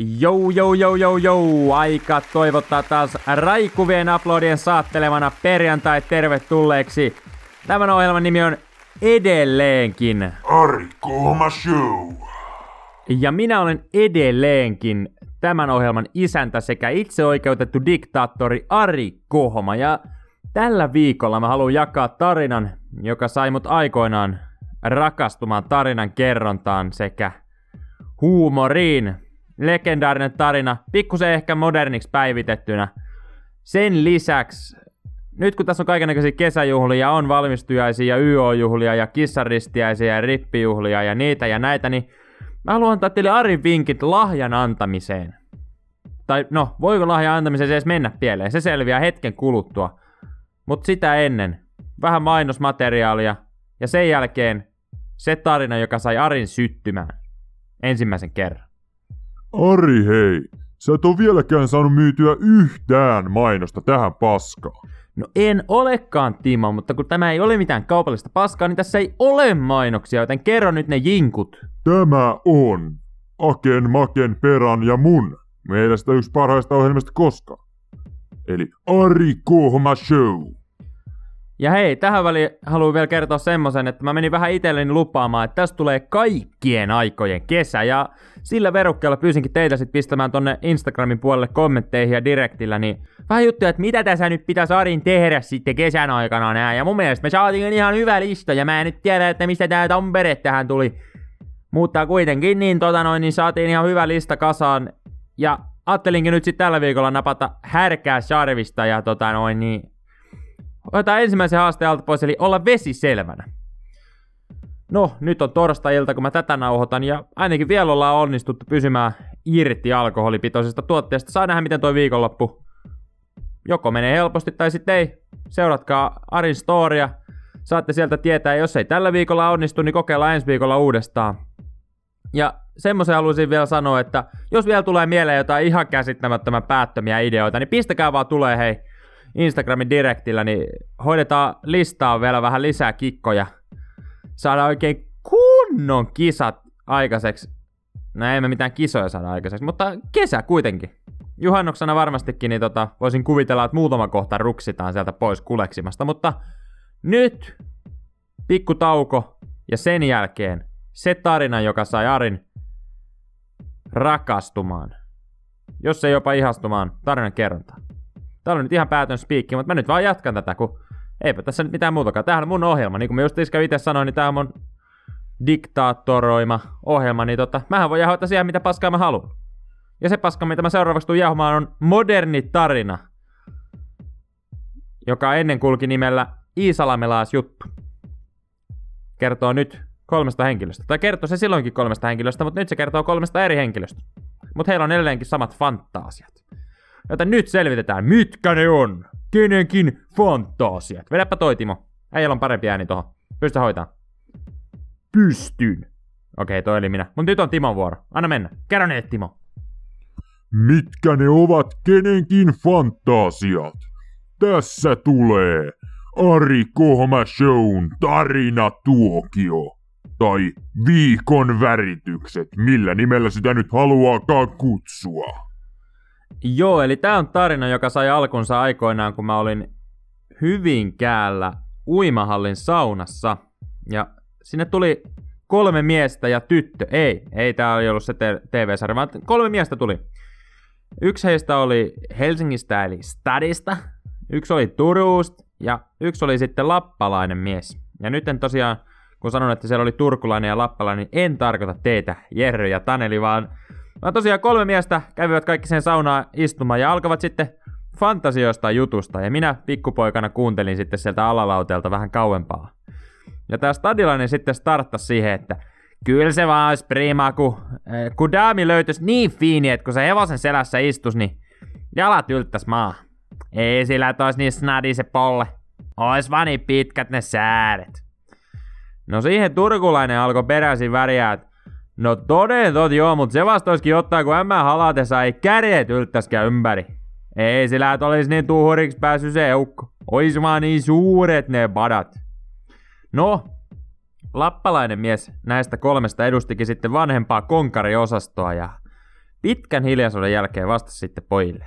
Jou, jou, jou, jou, jou. Aika toivottaa taas raikuvien aplodien saattelemana perjantai tervetulleeksi. Tämän ohjelman nimi on Edelleenkin. Ari Kohma Show. Ja minä olen edelleenkin tämän ohjelman isäntä sekä itseoikeutettu diktaattori Ari Kohma. Ja tällä viikolla mä haluan jakaa tarinan, joka sai mut aikoinaan rakastumaan tarinan kerrontaan sekä huumoriin. Legendaarinen tarina, pikkusen ehkä moderniksi päivitettynä. Sen lisäksi, nyt kun tässä on kaikenlaisia kesäjuhlia, on valmistujaisia ja YO-juhlia ja kissaristiäisiä ja rippijuhlia ja niitä ja näitä, niin mä haluan antaa teille Arin vinkit lahjan antamiseen. Tai no, voiko lahjan antamiseen edes mennä pieleen? Se selviää hetken kuluttua. Mutta sitä ennen, vähän mainosmateriaalia ja sen jälkeen se tarina, joka sai Arin syttymään ensimmäisen kerran. Ari hei, sä et oo vieläkään saanut myytyä yhtään mainosta tähän paskaan. No en olekaan, Timo, mutta kun tämä ei ole mitään kaupallista paskaa, niin tässä ei ole mainoksia, joten kerro nyt ne jinkut. Tämä on Aken, Maken, Peran ja mun mielestä yksi parhaista ohjelmista koskaan. Eli Ari Kohma Show. Ja hei, tähän väliin haluan vielä kertoa semmoisen, että mä menin vähän itselleni lupaamaan, että tästä tulee kaikkien aikojen kesä. Ja sillä verukkeella pyysinkin teitä sitten pistämään tonne Instagramin puolelle kommentteihin ja direktillä, niin vähän juttuja, että mitä tässä nyt pitäisi Arin tehdä sitten kesän aikana nää. Ja mun mielestä me saatiin ihan hyvä lista, ja mä en nyt tiedä, että mistä tää Tampere tähän tuli. Mutta kuitenkin niin, tota noin, niin saatiin ihan hyvä lista kasaan. Ja ajattelinkin nyt sitten tällä viikolla napata härkää Sarvista ja tota noin, niin Otetaan ensimmäisen haasteen alta pois, eli olla vesi selvänä. No, nyt on torstai-ilta, kun mä tätä nauhoitan, ja ainakin vielä ollaan onnistuttu pysymään irti alkoholipitoisesta tuotteesta. Saa nähdä, miten toi viikonloppu joko menee helposti tai sitten ei. Seuratkaa Arin storia. Saatte sieltä tietää, jos ei tällä viikolla onnistu, niin kokeillaan ensi viikolla uudestaan. Ja semmoisen haluaisin vielä sanoa, että jos vielä tulee mieleen jotain ihan käsittämättömän päättömiä ideoita, niin pistäkää vaan tulee hei Instagramin direktillä, niin hoidetaan listaa vielä vähän lisää kikkoja. Saadaan oikein kunnon kisat aikaiseksi. No ei me mitään kisoja saada aikaiseksi, mutta kesä kuitenkin. Juhannuksena varmastikin niin tota, voisin kuvitella, että muutama kohta ruksitaan sieltä pois kuleksimasta, mutta nyt pikku tauko ja sen jälkeen se tarina, joka sai Arin rakastumaan. Jos ei jopa ihastumaan tarinan kerrontaan. Tää oli nyt ihan päätön spiikki, mutta mä nyt vaan jatkan tätä, kun eipä tässä nyt mitään muutakaan. Tämähän on mun ohjelma. Niin kuin mä just itse sanoin, niin tää on mun diktaattoroima ohjelma, niin tota, mähän voi jahota siihen, mitä paskaa mä haluan. Ja se paska, mitä mä seuraavaksi tuun jahumaan, on moderni tarina, joka ennen kulki nimellä Iisalamelaas juttu. Kertoo nyt kolmesta henkilöstä. Tai kertoo se silloinkin kolmesta henkilöstä, mutta nyt se kertoo kolmesta eri henkilöstä. Mutta heillä on edelleenkin samat fantaasiat. Joten nyt selvitetään, mitkä ne on. Kenenkin fantasiat. Vedäpä toi, Timo. Äijällä on parempi ääni tohon. Pystytä hoitaa. Pystyn. Okei, toi oli minä. Mut nyt on Timon vuoro. Anna mennä. Kerro ne, Timo. Mitkä ne ovat kenenkin fantasiat? Tässä tulee Ari Kohma Shown tarinatuokio. Tai viikon väritykset, millä nimellä sitä nyt haluaakaan kutsua. Joo, eli tämä on tarina, joka sai alkunsa aikoinaan, kun mä olin Hyvinkäällä uimahallin saunassa. Ja sinne tuli kolme miestä ja tyttö. Ei, ei tämä ei ollut se TV-sarja, vaan kolme miestä tuli. Yksi heistä oli Helsingistä eli Stadista, yksi oli Turusta ja yksi oli sitten lappalainen mies. Ja nyt en tosiaan, kun sanon, että siellä oli turkulainen ja lappalainen, niin en tarkoita teitä, Jerry ja Taneli, vaan Mä tosiaan kolme miestä kävivät kaikki sen saunaan istumaan ja alkavat sitten fantasioista jutusta. Ja minä pikkupoikana kuuntelin sitten sieltä alalauteelta vähän kauempaa. Ja tää stadilainen sitten starttasi siihen, että kyllä se vaan olisi prima, kun, äh, kun daami löytyisi niin fiini, että kun se hevosen selässä istus, niin jalat ylttäs maa. Ei sillä tois niin snadi se polle. Ois vaan niin pitkät ne sääret. No siihen turkulainen alkoi peräisin väriä, että No toden tot joo, mut se vasta ottaa, kun mä halatessa ei kädet ylttäskään ympäri. Ei sillä et olis niin tuhuriksi päässyt se eukko. Ois vaan niin suuret ne badat. No, lappalainen mies näistä kolmesta edustikin sitten vanhempaa konkariosastoa ja pitkän hiljaisuuden jälkeen vastasi sitten pojille.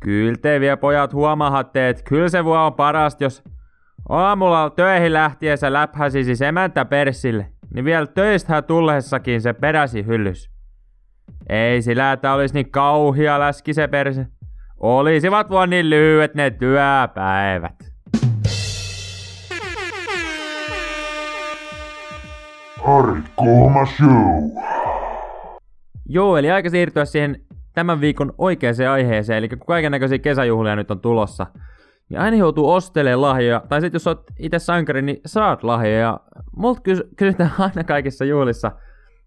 Kyllä te vielä pojat huomaatte, että kyllä se vuo on parasta, jos aamulla töihin lähtiessä läphäsi siis emäntä persille, niin vielä töistä tullessakin se peräsi hyllys. Ei sillä, että olisi niin kauhia läski se perse. Olisivat vaan niin lyhyet ne työpäivät. Ari Kohma Show. Joo, eli aika siirtyä siihen tämän viikon oikeaan aiheeseen, eli kun kaiken näköisiä kesäjuhlia nyt on tulossa, niin aina joutuu ostelemaan lahjoja, tai sitten jos oot itse sankari, niin saat lahjoja, ja multa kysy- kysytään aina kaikissa juhlissa,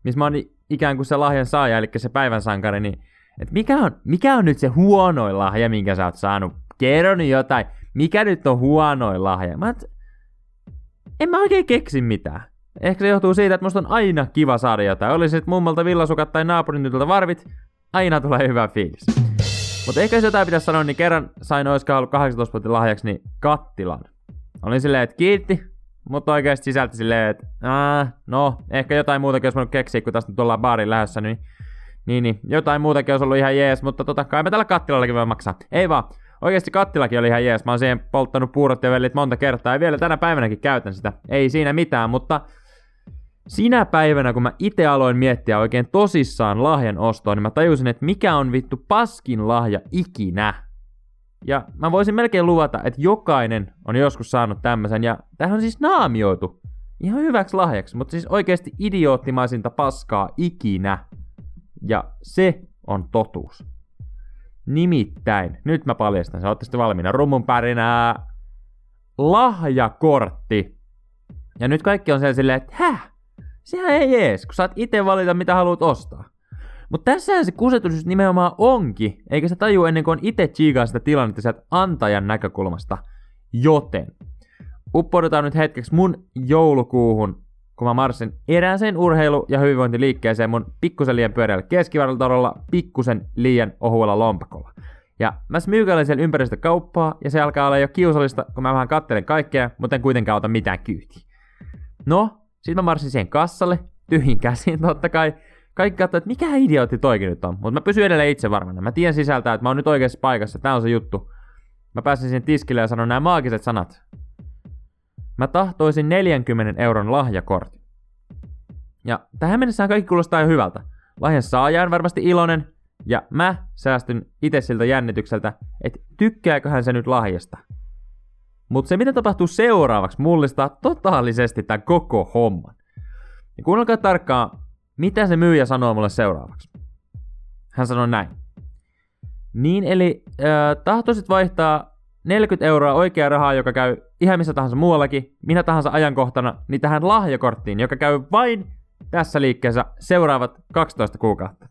missä mä oon ikään kuin se lahjan saaja, eli se päivän sankari, niin että mikä on, mikä on nyt se huonoin lahja, minkä sä oot saanut? Kerro nyt jotain, mikä nyt on huonoin lahja? Mä et, en mä oikein keksi mitään. Ehkä se johtuu siitä, että musta on aina kiva saada jotain. Oli se mummalta villasukat tai naapurin varvit, aina tulee hyvä fiilis. Mutta ehkä jos jotain pitäisi sanoa, niin kerran sain oiskaan ollut 18 vuotta lahjaksi niin kattilan. Olin silleen, että kiitti, mutta oikeasti sisälti silleen, että Aa, no, ehkä jotain muutakin olisi voinut keksiä, kun tästä nyt ollaan baarin lähdössä, niin, niin, niin jotain muutakin olisi ollut ihan jees, mutta tota, kai me tällä kattilallakin voi maksaa. Ei vaan, oikeasti kattilakin oli ihan jees, mä oon siihen polttanut puurot ja vellit monta kertaa, ja vielä tänä päivänäkin käytän sitä. Ei siinä mitään, mutta sinä päivänä, kun mä itse aloin miettiä oikein tosissaan lahjan ostoa, niin mä tajusin, että mikä on vittu paskin lahja ikinä. Ja mä voisin melkein luvata, että jokainen on joskus saanut tämmöisen, ja tähän on siis naamioitu ihan hyväksi lahjaksi, mutta siis oikeasti idioottimaisinta paskaa ikinä. Ja se on totuus. Nimittäin, nyt mä paljastan, sä ootte sitten valmiina, rummun pärinää, lahjakortti. Ja nyt kaikki on siellä silleen, että häh? Sehän ei jees, kun saat itse valita, mitä haluat ostaa. Mutta tässähän se kusetus nimenomaan onkin, eikä se taju ennen kuin itse chiikaa sitä tilannetta sieltä antajan näkökulmasta. Joten, uppoudutaan nyt hetkeksi mun joulukuuhun, kun mä marssin erääseen urheilu- ja hyvinvointiliikkeeseen mun pikkusen liian pyöreällä keskivartalolla, pikkusen liian ohuella lompakolla. Ja mä smyykäilen siellä ympäristökauppaa, ja se alkaa olla jo kiusallista, kun mä vähän kattelen kaikkea, mutta en kuitenkaan ota mitään kyytiä. No, sitten mä marssin siihen kassalle, tyhjin käsiin totta kai. Kaikki katsoi, että mikä idiootti toikin nyt on. Mutta mä pysyn edelleen itse varmana. Mä tiedän sisältä, että mä oon nyt oikeassa paikassa. Tää on se juttu. Mä pääsin siihen tiskille ja sanoin nämä maagiset sanat. Mä tahtoisin 40 euron lahjakortin. Ja tähän mennessä kaikki kuulostaa jo hyvältä. Lahjan saaja on varmasti iloinen, ja mä säästyn itse siltä jännitykseltä, että tykkääköhän se nyt lahjasta. Mutta se, mitä tapahtuu seuraavaksi, mullistaa totaalisesti tämän koko homman. Ja kuunnelkaa tarkkaan, mitä se myyjä sanoo mulle seuraavaksi. Hän sanoi näin. Niin, eli äh, tahtoisit vaihtaa 40 euroa oikeaa rahaa, joka käy ihan missä tahansa muuallakin, minä tahansa ajankohtana, niin tähän lahjakorttiin, joka käy vain tässä liikkeessä seuraavat 12 kuukautta.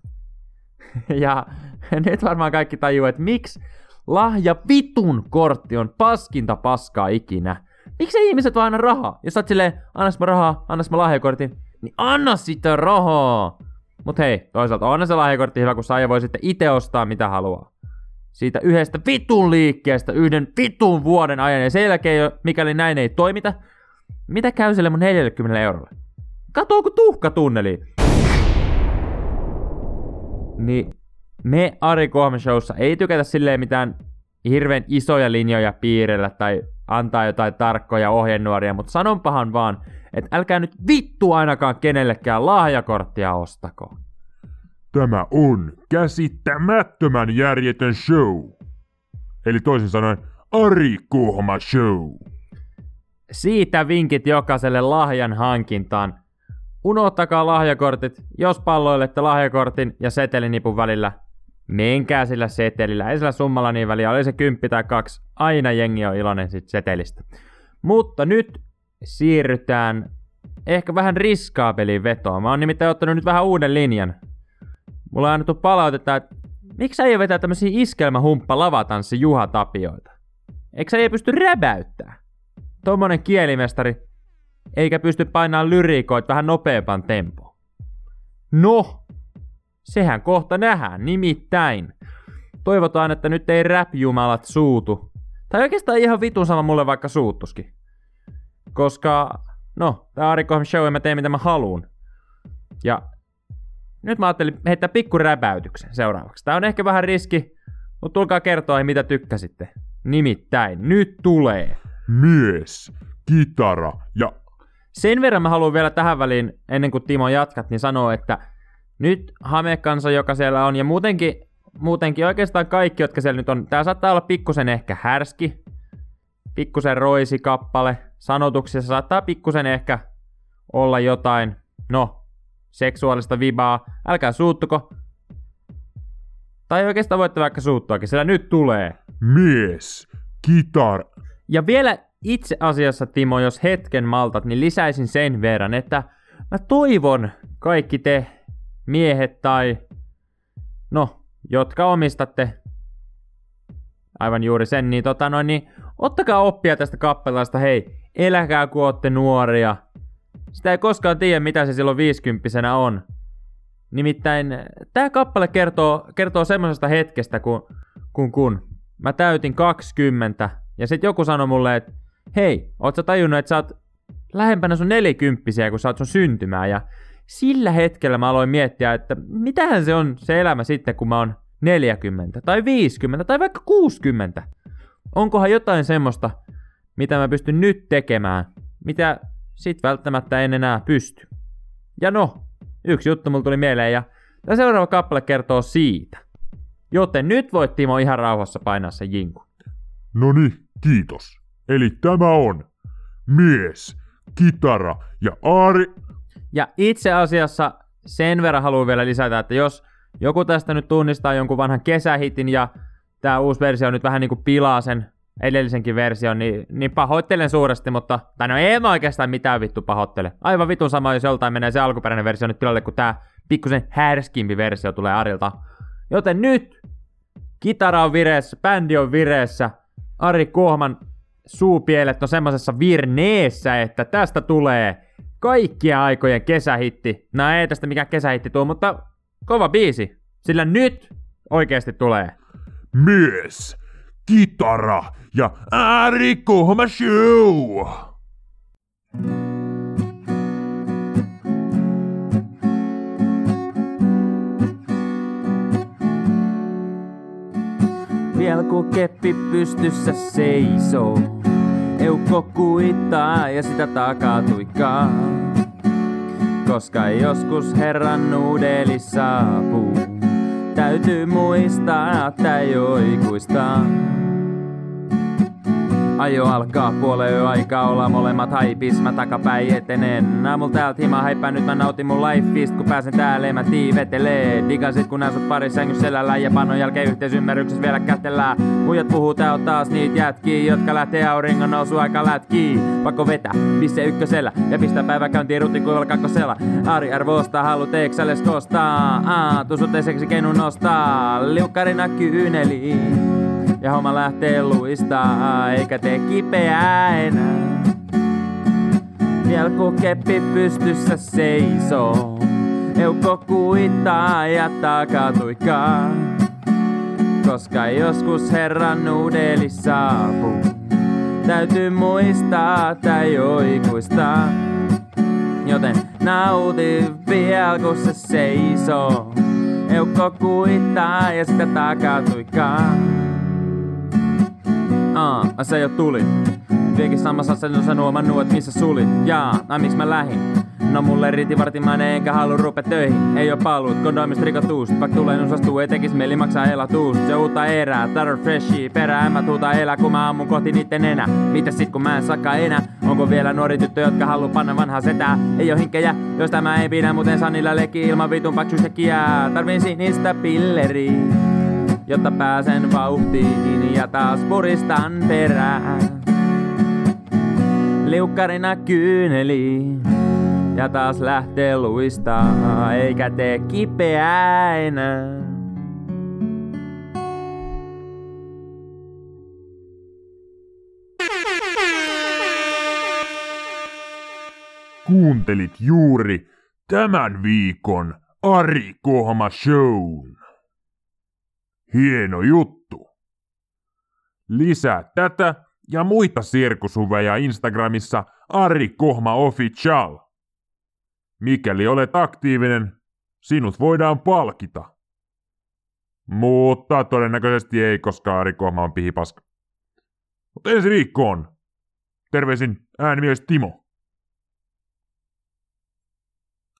ja nyt varmaan kaikki tajuu, että miksi lahja vitun kortti on paskinta paskaa ikinä. Miksi ihmiset vaan aina rahaa? Jos oot silleen, annas mä rahaa, annas mä lahjakortin, niin anna sitä rahaa! Mut hei, toisaalta on se lahjakortti hyvä, kun saaja voi sitten itse ostaa mitä haluaa. Siitä yhdestä vitun liikkeestä yhden vitun vuoden ajan, ja sen jälkeen, mikäli näin ei toimita, mitä käy sille mun 40 eurolle? Katoo kun tuhka tunneli. Niin me Ari Kohme Showssa ei tykätä silleen mitään hirveän isoja linjoja piirellä tai antaa jotain tarkkoja ohjenuoria, mutta sanonpahan vaan, että älkää nyt vittu ainakaan kenellekään lahjakorttia ostako. Tämä on käsittämättömän järjetön show. Eli toisin sanoen Ari Kuhma Show. Siitä vinkit jokaiselle lahjan hankintaan. Unohtakaa lahjakortit, jos palloilette lahjakortin ja setelinipun välillä. Menkää sillä setelillä, ei sillä summalla niin väliä, oli se kymppi tai kaksi. Aina jengi on iloinen sit setelistä. Mutta nyt siirrytään ehkä vähän riskaapeliin vetoon. Mä oon nimittäin ottanut nyt vähän uuden linjan. Mulla on annettu palautetta, että miksi ei vetää tämmöisiä iskelmähumppa lavatanssi Juha Tapioita? Eikö ei pysty räbäyttää? Tuommoinen kielimestari, eikä pysty painamaan lyriikoit vähän nopeampaan tempoon. No, sehän kohta nähdään, nimittäin. Toivotaan, että nyt ei rap-jumalat suutu. Tai oikeastaan ihan vitun sama mulle vaikka suuttuskin. Koska, no, tää Ari Show, ja mä teen mitä mä haluun. Ja nyt mä ajattelin heittää pikku räpäytyksen seuraavaksi. Tää on ehkä vähän riski, mutta tulkaa kertoa, mitä tykkäsitte. Nimittäin, nyt tulee. Mies, kitara ja Sen verran mä haluan vielä tähän väliin, ennen kuin Timo jatkat, niin sanoa, että nyt hamekansa, joka siellä on, ja muutenkin, muutenkin oikeastaan kaikki, jotka siellä nyt on, tää saattaa olla pikkusen ehkä härski, pikkusen roisi kappale, sanotuksessa saattaa pikkusen ehkä olla jotain, no, seksuaalista vibaa, älkää suuttuko. Tai oikeastaan voitte vaikka suuttuakin, sillä nyt tulee. mies, kitara. Ja vielä itse asiassa, Timo, jos hetken maltat, niin lisäisin sen verran, että mä toivon kaikki te miehet tai, no, jotka omistatte aivan juuri sen, niin tota noin, niin ottakaa oppia tästä kappaleesta, hei, eläkää kun ootte nuoria. Sitä ei koskaan tiedä, mitä se silloin viisikymppisenä on. Nimittäin tämä kappale kertoo, kertoo semmoisesta hetkestä, kun, kun, kun mä täytin 20 ja sitten joku sanoi mulle, että hei, oot sä tajunnut, että sä oot lähempänä sun nelikymppisiä, kun sä oot sun syntymää. Ja sillä hetkellä mä aloin miettiä, että mitähän se on se elämä sitten, kun mä oon 40 tai 50 tai vaikka 60. Onkohan jotain semmoista, mitä mä pystyn nyt tekemään, mitä sit välttämättä en enää pysty. Ja no, yksi juttu mulla tuli mieleen ja tämä seuraava kappale kertoo siitä. Joten nyt voit Timo ihan rauhassa painaa se jinku. No niin, kiitos. Eli tämä on mies, kitara ja Aari. Ja itse asiassa sen verran haluan vielä lisätä, että jos joku tästä nyt tunnistaa jonkun vanhan kesähitin ja tämä uusi versio nyt vähän niinku pilaa sen edellisenkin version, niin, niin pahoittelen suuresti, mutta, tai no ei mä oikeastaan mitään vittu pahoittele. Aivan vitun sama, jos joltain menee se alkuperäinen versio nyt tilalle, kun tää pikkusen härskimpi versio tulee Arilta. Joten nyt kitara on vireessä, bändi on vireessä, Ari Kohman suupielet on semmosessa virneessä, että tästä tulee kaikkien aikojen kesähitti. No ei tästä mikään kesähitti tuu, mutta kova biisi. Sillä nyt oikeasti tulee. Mies, kitara ja Aari Kohma Show. Vielä kun keppi pystyssä seisoo, eukko kuittaa ja sitä takaa tuikkaa. Koska joskus herran nuudeli saapuu, täytyy muistaa, että ei oikuista. Ajo alkaa puoleen aikaa olla molemmat haipis, mä takapäin etenen. Aamulla täältä hima häippää, nyt mä nautin mun lifeista, kun pääsen täällä mä tiivetelee. Digasit kun asut pari sängy selällä ja pannon jälkeen yhteisymmärryksessä vielä kätellään. Muijat puhuu, tää on taas niitä jätkiä, jotka lähtee auringon nousu aika lätkii. Pakko vetää, missä ykkösellä ja pistää päiväkäyntiin rutin kuivalla kakkosella. Ari arvostaa, halu teeksälles kostaa. Aa, tusuteiseksi keinun nostaa, liukkarina kyyneliin. Ja homma lähtee luistaa, eikä tee kipeää enää. Vielä kun keppi pystyssä seisoo, eukko kuittaa ja takatuikaa. Koska joskus herran nuudeli saapuu, täytyy muistaa, ei oikuista. Joten nauti vielä kun se seisoo, eukko kuittaa ja sitä takatuikaa. Aa, se jo tuli. Vieläkin samassa asennossa nuomannut, et missä sulit. Jaa, ai miksi mä lähin? No mulle riti vartimainen enkä halu rupe töihin Ei oo paluut, kondomista rikotuust Vaik tulee nusastuu, ei tekis mieli maksaa elatuust Se uutta erää, tarvit freshia perää mä tuuta elää, kun mä ammun kohti niitten enää Mitä sit kun mä en saka enää? Onko vielä nuori tyttö, jotka haluu panna vanhaa setää? Ei oo hinkkejä, jos tämä ei pidä Muten Sanilla leki ilman vitun paksusekkiä Tarvin sinistä pilleriä jotta pääsen vauhtiin ja taas puristan perään. Liukkarina kyyneli ja taas lähtee luistaa, eikä tee kipeää enää. Kuuntelit juuri tämän viikon Ari Kohma Shown. Hieno juttu! Lisää tätä ja muita sirkusuveja Instagramissa Ari Kohma Official. Mikäli olet aktiivinen, sinut voidaan palkita. Mutta todennäköisesti ei, koska Ari Kohma on pihipaska. Mutta ensi viikkoon. Terveisin äänimies Timo.